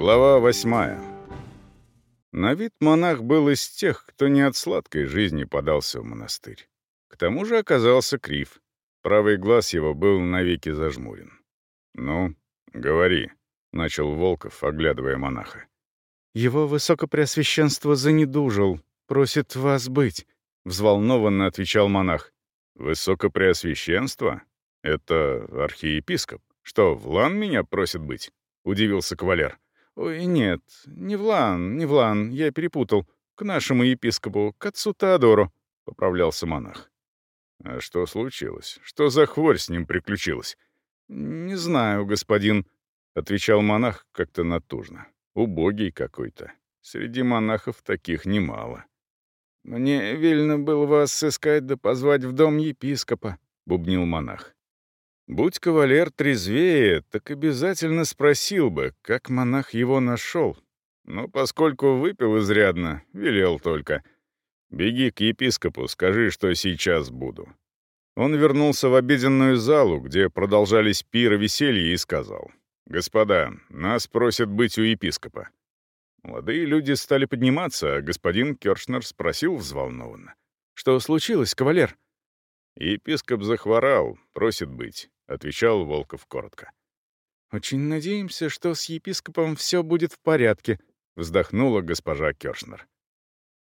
Глава восьмая. На вид монах был из тех, кто не от сладкой жизни подался в монастырь. К тому же оказался крив. Правый глаз его был навеки зажмурен. «Ну, говори», — начал Волков, оглядывая монаха. «Его высокопреосвященство занедужил, просит вас быть», — взволнованно отвечал монах. «Высокопреосвященство? Это архиепископ? Что, Влан меня просит быть?» — удивился кавалер. «Ой, нет, не Влан, не Влан, я перепутал. К нашему епископу, к отцу Теодору», — поправлялся монах. «А что случилось? Что за хворь с ним приключилась?» «Не знаю, господин», — отвечал монах как-то натужно. «Убогий какой-то. Среди монахов таких немало». «Мне велено было вас сыскать да позвать в дом епископа», — бубнил монах. Будь кавалер трезвее, так обязательно спросил бы, как монах его нашел. Но поскольку выпил изрядно, велел только. «Беги к епископу, скажи, что сейчас буду». Он вернулся в обеденную залу, где продолжались пир и веселье, и сказал. «Господа, нас просят быть у епископа». Молодые люди стали подниматься, а господин Кершнер спросил взволнованно. «Что случилось, кавалер?» Епископ захворал, просит быть. — отвечал Волков коротко. «Очень надеемся, что с епископом все будет в порядке», — вздохнула госпожа Кёршнер.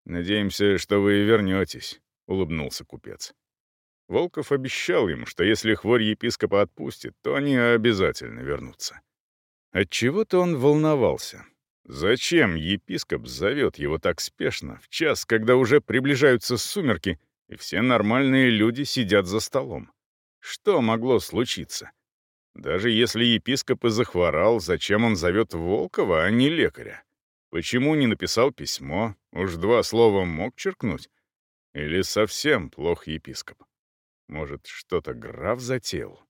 «Надеемся, что вы вернетесь», — улыбнулся купец. Волков обещал им, что если хворь епископа отпустит, то они обязательно вернутся. Отчего-то он волновался. Зачем епископ зовет его так спешно, в час, когда уже приближаются сумерки, и все нормальные люди сидят за столом? Что могло случиться? Даже если епископ и захворал, зачем он зовет Волкова, а не лекаря? Почему не написал письмо? Уж два слова мог черкнуть? Или совсем плох епископ? Может, что-то граф затеял?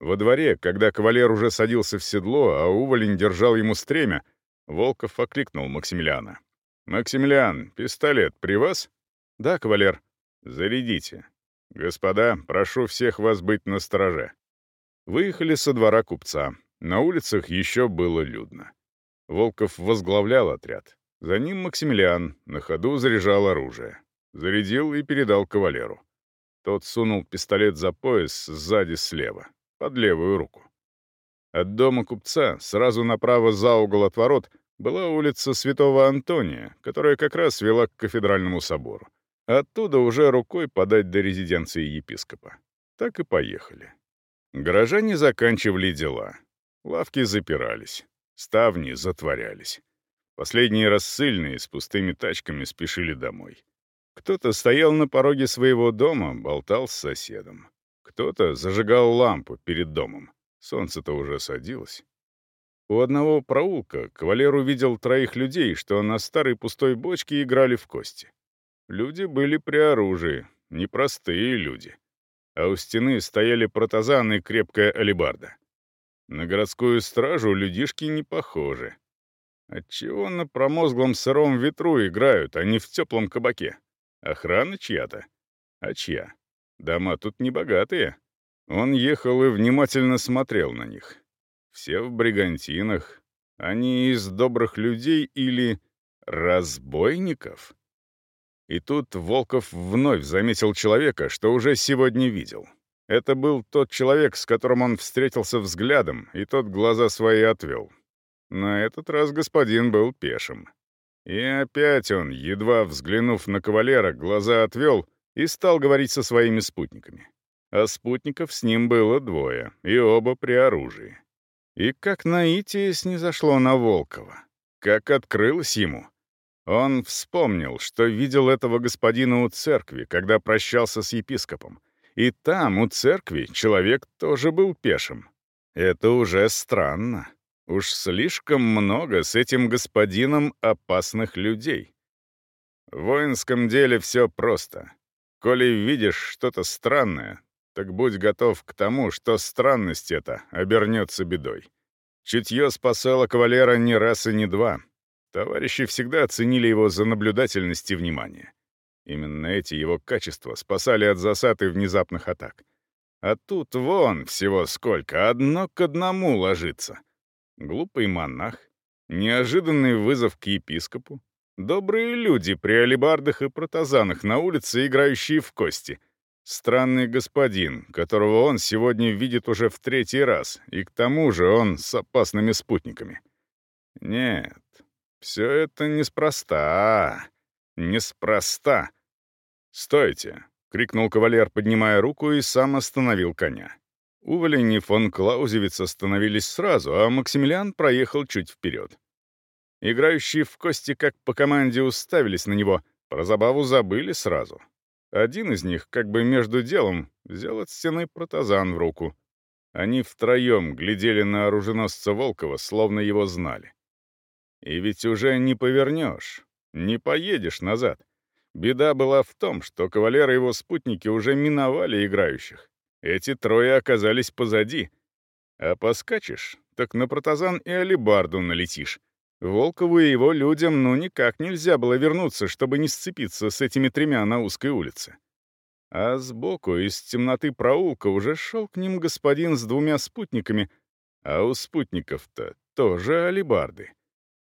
Во дворе, когда кавалер уже садился в седло, а уволень держал ему стремя, Волков окликнул Максимилиана. «Максимилиан, пистолет при вас?» «Да, кавалер». «Зарядите. «Господа, прошу всех вас быть настороже». Выехали со двора купца. На улицах еще было людно. Волков возглавлял отряд. За ним Максимилиан на ходу заряжал оружие. Зарядил и передал кавалеру. Тот сунул пистолет за пояс сзади слева, под левую руку. От дома купца сразу направо за угол от ворот была улица Святого Антония, которая как раз вела к кафедральному собору. Оттуда уже рукой подать до резиденции епископа. Так и поехали. Горожане заканчивали дела. Лавки запирались, ставни затворялись. Последние рассыльные с пустыми тачками спешили домой. Кто-то стоял на пороге своего дома, болтал с соседом. Кто-то зажигал лампу перед домом. Солнце-то уже садилось. У одного проулка кавалер увидел троих людей, что на старой пустой бочке играли в кости. Люди были при оружии, непростые люди. А у стены стояли протазан и крепкая алебарда. На городскую стражу людишки не похожи. Отчего на промозглом сыром ветру играют, а не в теплом кабаке? Охрана чья-то? А чья? Дома тут небогатые. Он ехал и внимательно смотрел на них. Все в бригантинах. Они из добрых людей или разбойников? И тут Волков вновь заметил человека, что уже сегодня видел. Это был тот человек, с которым он встретился взглядом, и тот глаза свои отвел. На этот раз господин был пешим. И опять он, едва взглянув на кавалера, глаза отвел и стал говорить со своими спутниками. А спутников с ним было двое, и оба при оружии. И как наитие снизошло на Волкова, как открылось ему — он вспомнил, что видел этого господина у церкви, когда прощался с епископом. И там, у церкви, человек тоже был пешим. Это уже странно. Уж слишком много с этим господином опасных людей. В воинском деле все просто. Коли видишь что-то странное, так будь готов к тому, что странность эта обернется бедой. Чутье спасало кавалера не раз и не два — Товарищи всегда оценили его за наблюдательность и внимание. Именно эти его качества спасали от засад и внезапных атак. А тут вон всего сколько, одно к одному ложится. Глупый монах, Неожиданный вызов к епископу. Добрые люди при алебардах и протазанах на улице, играющие в кости. Странный господин, которого он сегодня видит уже в третий раз, и к тому же он с опасными спутниками. Нет, все это неспроста. Неспроста. «Стойте!» — крикнул кавалер, поднимая руку, и сам остановил коня. Уволень фон Клаузевиц остановились сразу, а Максимилиан проехал чуть вперед. Играющие в кости как по команде уставились на него, про забаву забыли сразу. Один из них, как бы между делом, взял от стены протазан в руку. Они втроем глядели на оруженосца Волкова, словно его знали. И ведь уже не повернешь, не поедешь назад. Беда была в том, что кавалер и его спутники уже миновали играющих. Эти трое оказались позади. А поскачешь, так на протазан и алибарду налетишь. Волкову и его людям ну никак нельзя было вернуться, чтобы не сцепиться с этими тремя на узкой улице. А сбоку, из темноты проулка, уже шел к ним господин с двумя спутниками, а у спутников-то тоже алибарды.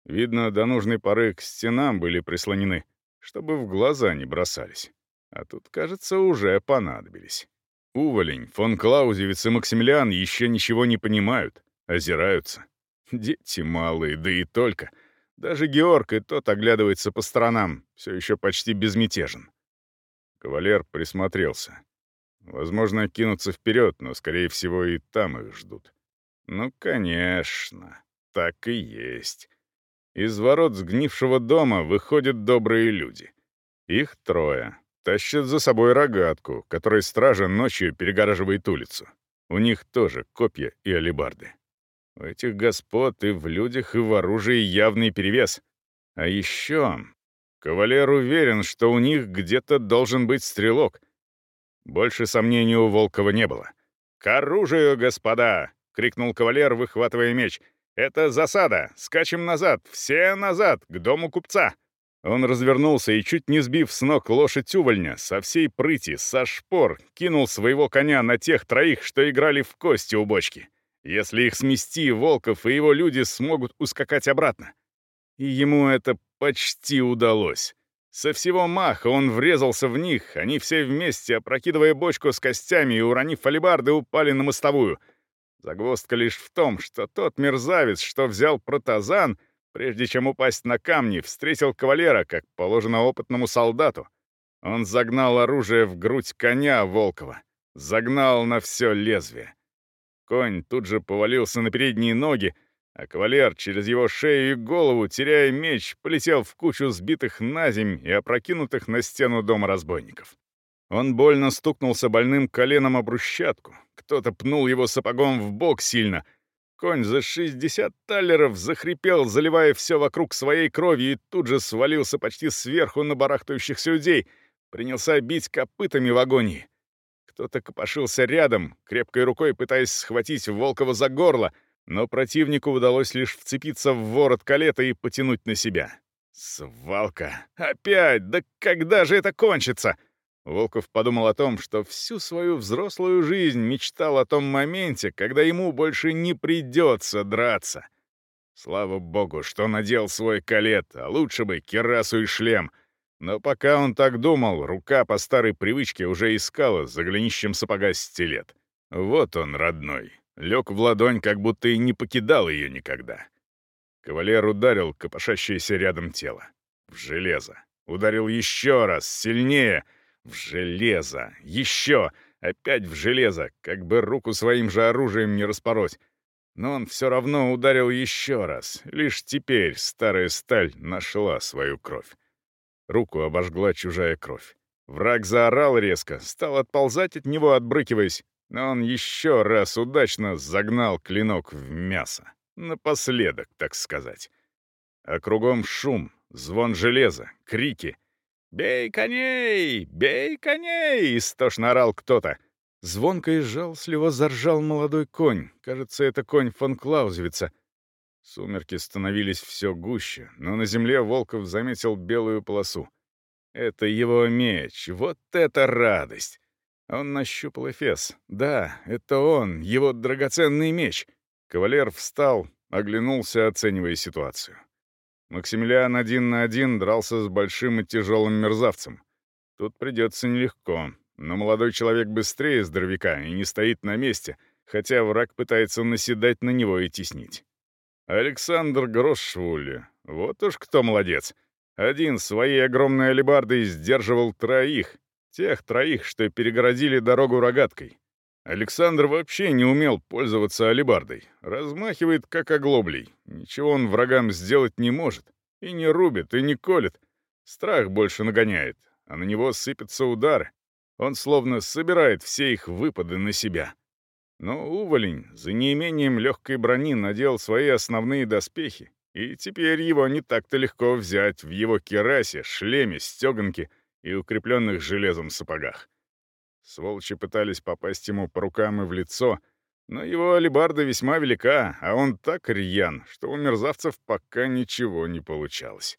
Видно, до нужной поры к стенам были прислонены, чтобы в глаза не бросались. А тут, кажется, уже понадобились. Уволень, фон Клаузевиц и Максимилиан еще ничего не понимают, озираются. Дети малые, да и только. Даже Георг и тот оглядывается по сторонам, все еще почти безмятежен. Кавалер присмотрелся. Возможно, кинуться вперед, но, скорее всего, и там их ждут. Ну, конечно, так и есть. Из ворот сгнившего дома выходят добрые люди. Их трое. Тащат за собой рогатку, которой стража ночью перегораживает улицу. У них тоже копья и алебарды. У этих господ и в людях, и в оружии явный перевес. А еще кавалер уверен, что у них где-то должен быть стрелок. Больше сомнений у Волкова не было. «К оружию, господа!» — крикнул кавалер, выхватывая меч — «Это засада! Скачем назад! Все назад! К дому купца!» Он развернулся и, чуть не сбив с ног лошадь увольня, со всей прыти, со шпор, кинул своего коня на тех троих, что играли в кости у бочки. Если их смести, Волков и его люди смогут ускакать обратно. И ему это почти удалось. Со всего маха он врезался в них, они все вместе, опрокидывая бочку с костями и уронив алебарды, упали на мостовую — Загвоздка лишь в том, что тот мерзавец, что взял протазан, прежде чем упасть на камни, встретил кавалера, как положено опытному солдату. Он загнал оружие в грудь коня Волкова, загнал на все лезвие. Конь тут же повалился на передние ноги, а кавалер через его шею и голову, теряя меч, полетел в кучу сбитых на земь и опрокинутых на стену дома разбойников. Он больно стукнулся больным коленом о брусчатку. Кто-то пнул его сапогом в бок сильно. Конь за 60 таллеров захрипел, заливая все вокруг своей кровью, и тут же свалился почти сверху на барахтающихся людей. Принялся бить копытами в агонии. Кто-то копошился рядом, крепкой рукой пытаясь схватить Волкова за горло, но противнику удалось лишь вцепиться в ворот калета и потянуть на себя. «Свалка! Опять! Да когда же это кончится?» Волков подумал о том, что всю свою взрослую жизнь мечтал о том моменте, когда ему больше не придется драться. Слава богу, что надел свой калет, а лучше бы керасу и шлем. Но пока он так думал, рука по старой привычке уже искала за голенищем сапога стилет. Вот он, родной. Лег в ладонь, как будто и не покидал ее никогда. Кавалер ударил копошащееся рядом тело. В железо. Ударил еще раз, сильнее — в железо! Еще! Опять в железо! Как бы руку своим же оружием не распороть. Но он все равно ударил еще раз. Лишь теперь старая сталь нашла свою кровь. Руку обожгла чужая кровь. Враг заорал резко, стал отползать от него, отбрыкиваясь, но он еще раз удачно загнал клинок в мясо. Напоследок, так сказать. А кругом шум, звон железа, крики — «Бей коней! Бей коней!» — истошно орал кто-то. Звонко и жалостливо заржал молодой конь. Кажется, это конь фон Клаузевица. Сумерки становились все гуще, но на земле Волков заметил белую полосу. Это его меч, вот это радость! Он нащупал эфес. Да, это он, его драгоценный меч. Кавалер встал, оглянулся, оценивая ситуацию. Максимилиан один на один дрался с большим и тяжелым мерзавцем. Тут придется нелегко, но молодой человек быстрее здоровяка и не стоит на месте, хотя враг пытается наседать на него и теснить. Александр Грошшвули, вот уж кто молодец. Один своей огромной алебардой сдерживал троих, тех троих, что перегородили дорогу рогаткой. Александр вообще не умел пользоваться алебардой. Размахивает, как оглоблей. Ничего он врагам сделать не может. И не рубит, и не колет. Страх больше нагоняет, а на него сыпятся удары. Он словно собирает все их выпады на себя. Но уволень за неимением легкой брони надел свои основные доспехи, и теперь его не так-то легко взять в его керасе, шлеме, стеганке и укрепленных железом сапогах. Сволочи пытались попасть ему по рукам и в лицо, но его алебарда весьма велика, а он так рьян, что у мерзавцев пока ничего не получалось.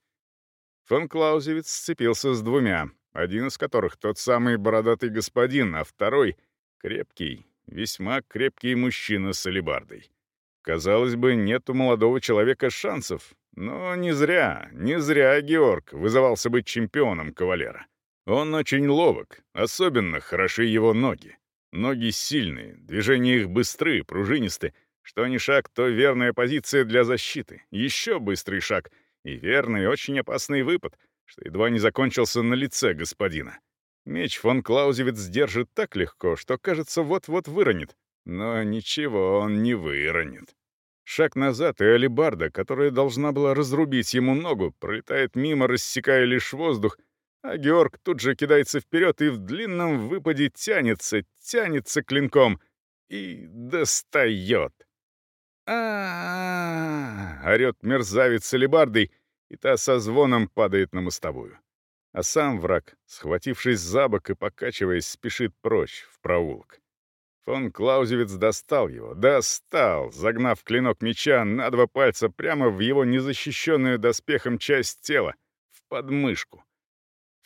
Фон Клаузевиц сцепился с двумя, один из которых тот самый бородатый господин, а второй — крепкий, весьма крепкий мужчина с алебардой. Казалось бы, нет у молодого человека шансов, но не зря, не зря Георг вызывался быть чемпионом кавалера. Он очень ловок, особенно хороши его ноги. Ноги сильные, движения их быстры, пружинисты. Что ни шаг, то верная позиция для защиты. Еще быстрый шаг и верный, очень опасный выпад, что едва не закончился на лице господина. Меч фон Клаузевиц держит так легко, что, кажется, вот-вот выронит. Но ничего он не выронит. Шаг назад, и алебарда, которая должна была разрубить ему ногу, пролетает мимо, рассекая лишь воздух, а Георг тут же кидается вперед и в длинном выпаде тянется, тянется клинком и достает. а, орёт мерзавец с алебардой, и та со звоном падает на мостовую. А сам враг, схватившись за бок и покачиваясь, спешит прочь, в проулок. Фон Клаузевиц достал его, достал, загнав клинок меча на два пальца прямо в его незащищенную доспехом часть тела, в подмышку.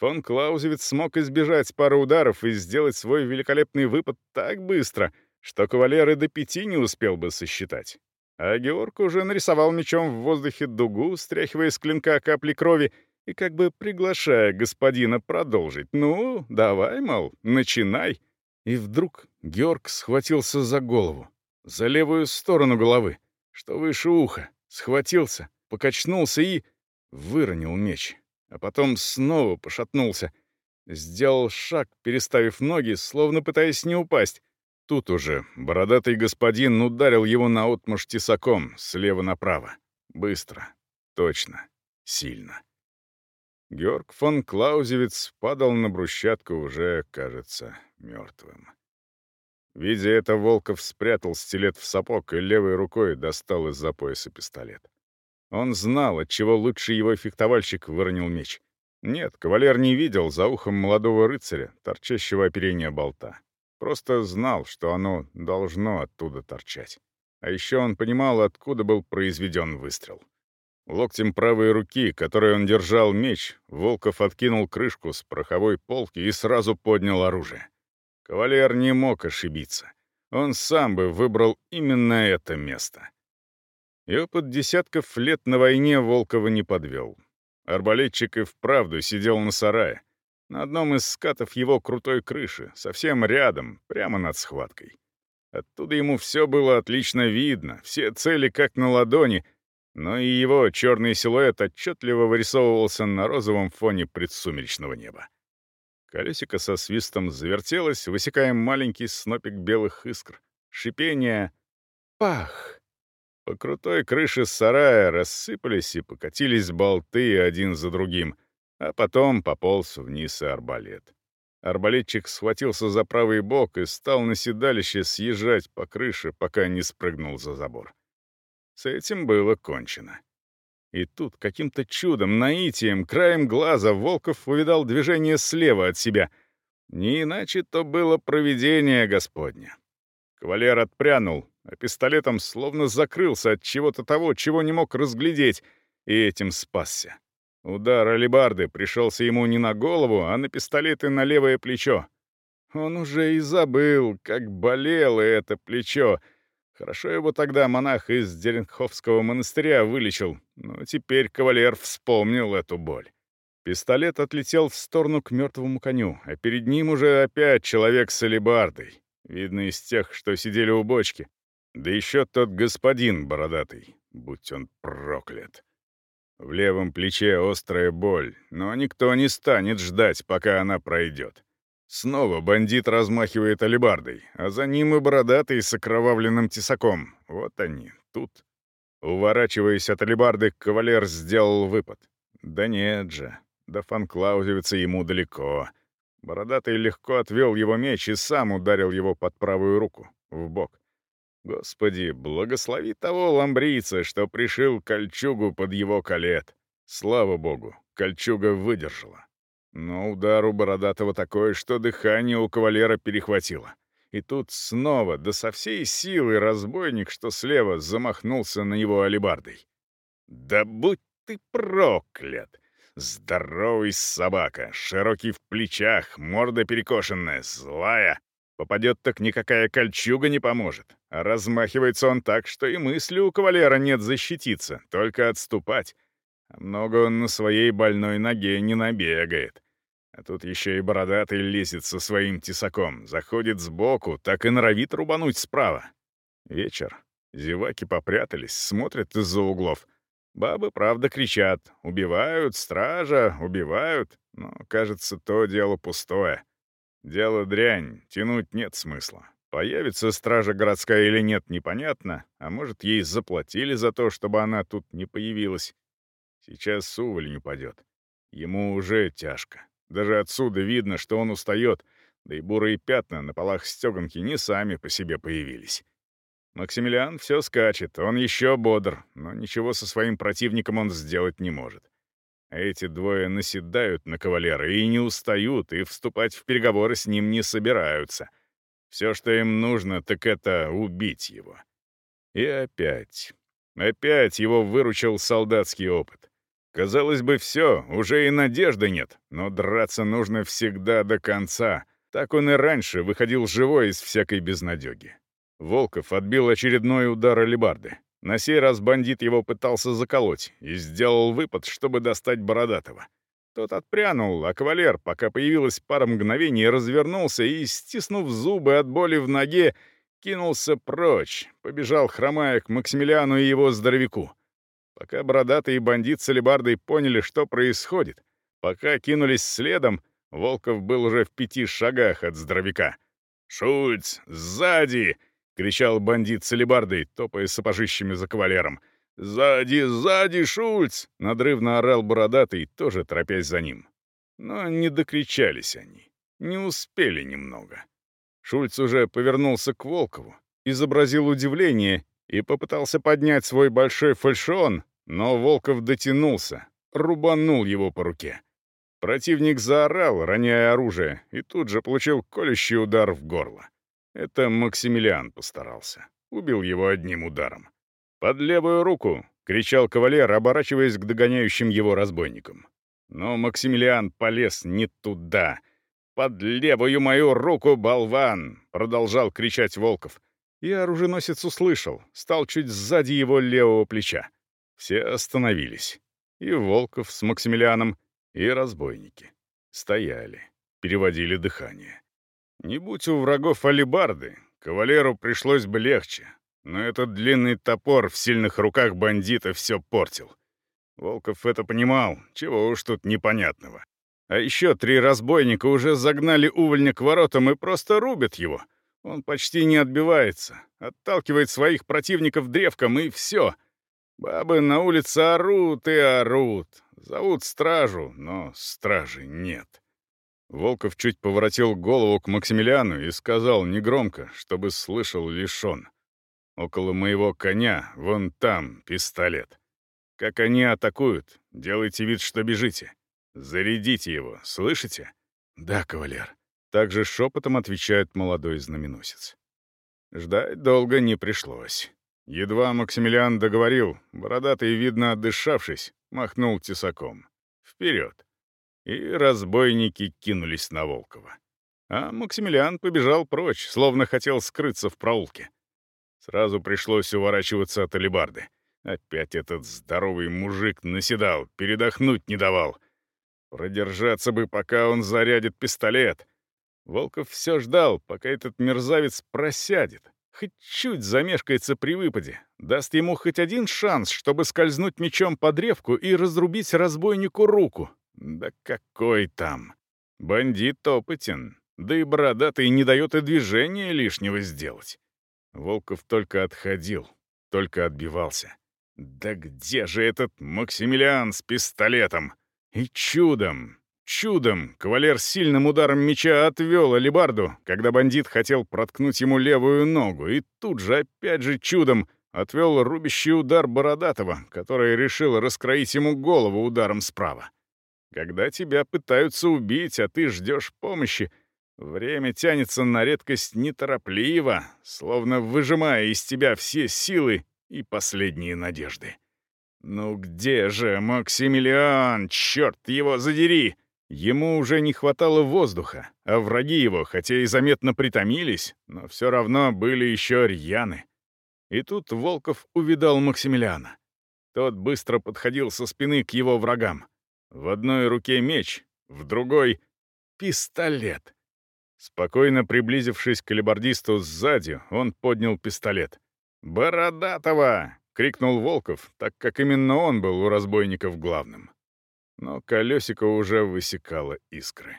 Фон Клаузевиц смог избежать пары ударов и сделать свой великолепный выпад так быстро, что кавалер и до пяти не успел бы сосчитать. А Георг уже нарисовал мечом в воздухе дугу, стряхивая с клинка капли крови и как бы приглашая господина продолжить. «Ну, давай, мол, начинай». И вдруг Георг схватился за голову, за левую сторону головы, что выше уха, схватился, покачнулся и выронил меч а потом снова пошатнулся. Сделал шаг, переставив ноги, словно пытаясь не упасть. Тут уже бородатый господин ударил его наотмашь тесаком, слева направо. Быстро, точно, сильно. Георг фон Клаузевиц падал на брусчатку уже, кажется, мертвым. Видя это, Волков спрятал стилет в сапог и левой рукой достал из-за пояса пистолет. Он знал, от чего лучший его фехтовальщик выронил меч. Нет, кавалер не видел за ухом молодого рыцаря, торчащего оперения болта. Просто знал, что оно должно оттуда торчать. А еще он понимал, откуда был произведен выстрел. Локтем правой руки, которой он держал меч, Волков откинул крышку с пороховой полки и сразу поднял оружие. Кавалер не мог ошибиться. Он сам бы выбрал именно это место. И опыт десятков лет на войне Волкова не подвел. Арбалетчик и вправду сидел на сарае, на одном из скатов его крутой крыши, совсем рядом, прямо над схваткой. Оттуда ему все было отлично видно, все цели как на ладони, но и его черный силуэт отчетливо вырисовывался на розовом фоне предсумеречного неба. Колесико со свистом завертелось, высекая маленький снопик белых искр. Шипение «Пах!» По крутой крыше сарая рассыпались и покатились болты один за другим, а потом пополз вниз и арбалет. Арбалетчик схватился за правый бок и стал на седалище съезжать по крыше, пока не спрыгнул за забор. С этим было кончено. И тут каким-то чудом, наитием, краем глаза Волков увидал движение слева от себя. Не иначе то было провидение Господня. Кавалер отпрянул, а пистолетом словно закрылся от чего-то того, чего не мог разглядеть, и этим спасся. Удар алебарды пришелся ему не на голову, а на пистолет и на левое плечо. Он уже и забыл, как болело это плечо, Хорошо его тогда монах из Деренховского монастыря вылечил, но теперь кавалер вспомнил эту боль. Пистолет отлетел в сторону к мертвому коню, а перед ним уже опять человек с алебардой. Видно из тех, что сидели у бочки. Да еще тот господин бородатый, будь он проклят. В левом плече острая боль, но никто не станет ждать, пока она пройдет. Снова бандит размахивает алебардой, а за ним и бородатый с окровавленным тесаком. Вот они, тут. Уворачиваясь от алебарды, кавалер сделал выпад. Да нет же, до фанклаузевица ему далеко. Бородатый легко отвел его меч и сам ударил его под правую руку, в бок. Господи, благослови того ламбрийца, что пришил кольчугу под его колет. Слава богу, кольчуга выдержала. Но удар у Бородатого такой, что дыхание у кавалера перехватило. И тут снова, да со всей силы, разбойник, что слева, замахнулся на него алебардой. «Да будь ты проклят! Здоровый собака, широкий в плечах, морда перекошенная, злая. Попадет так никакая кольчуга не поможет. А размахивается он так, что и мысли у кавалера нет защититься, только отступать. А много он на своей больной ноге не набегает. А тут еще и бородатый лезет со своим тесаком, заходит сбоку, так и норовит рубануть справа. Вечер. Зеваки попрятались, смотрят из-за углов — Бабы, правда, кричат «Убивают, стража, убивают», но, кажется, то дело пустое. Дело дрянь, тянуть нет смысла. Появится стража городская или нет, непонятно, а может, ей заплатили за то, чтобы она тут не появилась. Сейчас Суволь упадет. Ему уже тяжко. Даже отсюда видно, что он устает, да и бурые пятна на полах стеганки не сами по себе появились. Максимилиан все скачет, он еще бодр, но ничего со своим противником он сделать не может. Эти двое наседают на кавалера и не устают, и вступать в переговоры с ним не собираются. Все, что им нужно, так это убить его. И опять, опять его выручил солдатский опыт. Казалось бы, все, уже и надежды нет, но драться нужно всегда до конца. Так он и раньше выходил живой из всякой безнадеги. Волков отбил очередной удар алебарды. На сей раз бандит его пытался заколоть и сделал выпад, чтобы достать Бородатого. Тот отпрянул, а кавалер, пока появилась пара мгновений, развернулся и, стиснув зубы от боли в ноге, кинулся прочь, побежал, хромая к Максимилиану и его здоровяку. Пока бородатый и бандит с алебардой поняли, что происходит, пока кинулись следом, Волков был уже в пяти шагах от здоровяка. «Шульц, сзади!» — кричал бандит с алебардой, топая сапожищами за кавалером. «Сзади, сзади, Шульц!» — надрывно орал бородатый, тоже торопясь за ним. Но не докричались они, не успели немного. Шульц уже повернулся к Волкову, изобразил удивление и попытался поднять свой большой фальшион, но Волков дотянулся, рубанул его по руке. Противник заорал, роняя оружие, и тут же получил колющий удар в горло. Это Максимилиан постарался. Убил его одним ударом. «Под левую руку!» — кричал кавалер, оборачиваясь к догоняющим его разбойникам. Но Максимилиан полез не туда. «Под левую мою руку, болван!» — продолжал кричать Волков. И оруженосец услышал, стал чуть сзади его левого плеча. Все остановились. И Волков с Максимилианом, и разбойники. Стояли, переводили дыхание. Не будь у врагов алибарды, кавалеру пришлось бы легче, но этот длинный топор в сильных руках бандита все портил. Волков это понимал, чего уж тут непонятного. А еще три разбойника уже загнали увольня к воротам и просто рубят его. Он почти не отбивается, отталкивает своих противников древком, и все. Бабы на улице орут и орут, зовут стражу, но стражи нет. Волков чуть поворотил голову к Максимилиану и сказал негромко, чтобы слышал лишь он. «Около моего коня, вон там, пистолет. Как они атакуют, делайте вид, что бежите. Зарядите его, слышите?» «Да, кавалер», — также шепотом отвечает молодой знаменосец. Ждать долго не пришлось. Едва Максимилиан договорил, бородатый, видно отдышавшись, махнул тесаком. «Вперед!» И разбойники кинулись на Волкова. А Максимилиан побежал прочь, словно хотел скрыться в проулке. Сразу пришлось уворачиваться от алебарды. Опять этот здоровый мужик наседал, передохнуть не давал. Продержаться бы, пока он зарядит пистолет. Волков все ждал, пока этот мерзавец просядет. Хоть чуть замешкается при выпаде. Даст ему хоть один шанс, чтобы скользнуть мечом по древку и разрубить разбойнику руку. Да какой там! Бандит опытен. Да и бородатый не дает и движения лишнего сделать. Волков только отходил, только отбивался. Да где же этот Максимилиан с пистолетом? И чудом, чудом кавалер сильным ударом меча отвел алебарду, когда бандит хотел проткнуть ему левую ногу, и тут же, опять же чудом, отвел рубящий удар Бородатого, который решил раскроить ему голову ударом справа. Когда тебя пытаются убить, а ты ждешь помощи, время тянется на редкость неторопливо, словно выжимая из тебя все силы и последние надежды. «Ну где же Максимилиан? Черт его задери!» Ему уже не хватало воздуха, а враги его, хотя и заметно притомились, но все равно были еще рьяны. И тут Волков увидал Максимилиана. Тот быстро подходил со спины к его врагам. В одной руке меч, в другой — пистолет. Спокойно приблизившись к лебардисту сзади, он поднял пистолет. «Бородатого!» — крикнул Волков, так как именно он был у разбойников главным. Но колесико уже высекало искры.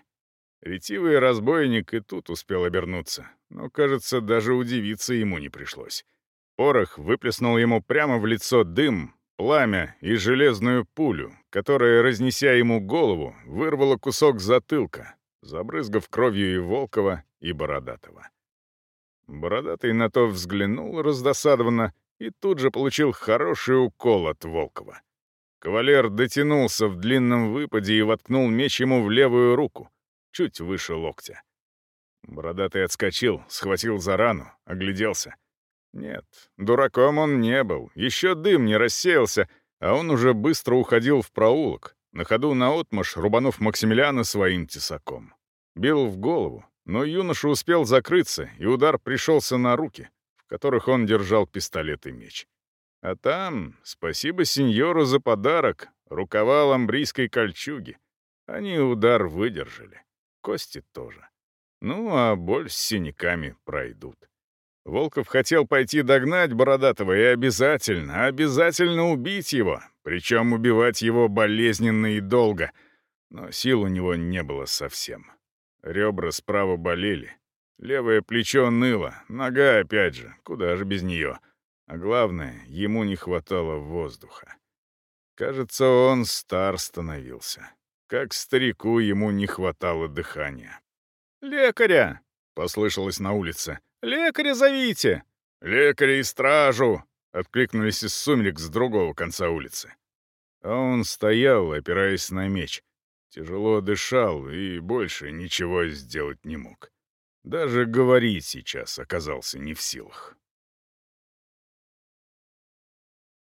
Ретивый разбойник и тут успел обернуться, но, кажется, даже удивиться ему не пришлось. Порох выплеснул ему прямо в лицо дым, пламя и железную пулю, которая, разнеся ему голову, вырвала кусок затылка, забрызгав кровью и Волкова, и Бородатого. Бородатый на то взглянул раздосадованно и тут же получил хороший укол от Волкова. Кавалер дотянулся в длинном выпаде и воткнул меч ему в левую руку, чуть выше локтя. Бородатый отскочил, схватил за рану, огляделся. Нет, дураком он не был, еще дым не рассеялся, а он уже быстро уходил в проулок, на ходу наотмашь рубанув Максимилиана своим тесаком. Бил в голову, но юноша успел закрыться, и удар пришелся на руки, в которых он держал пистолет и меч. А там, спасибо сеньору за подарок, рукава ламбрийской кольчуги. Они удар выдержали. Кости тоже. Ну, а боль с синяками пройдут. Волков хотел пойти догнать Бородатого и обязательно, обязательно убить его, причем убивать его болезненно и долго, но сил у него не было совсем. Ребра справа болели. Левое плечо ныло, нога опять же, куда же без нее. А главное, ему не хватало воздуха. Кажется, он стар становился. Как старику ему не хватало дыхания. «Лекаря!» — послышалось на улице. «Лекаря зовите!» «Лекаря и стражу!» — откликнулись из сумерек с другого конца улицы. А он стоял, опираясь на меч, Тяжело дышал и больше ничего сделать не мог. Даже говорить сейчас оказался не в силах.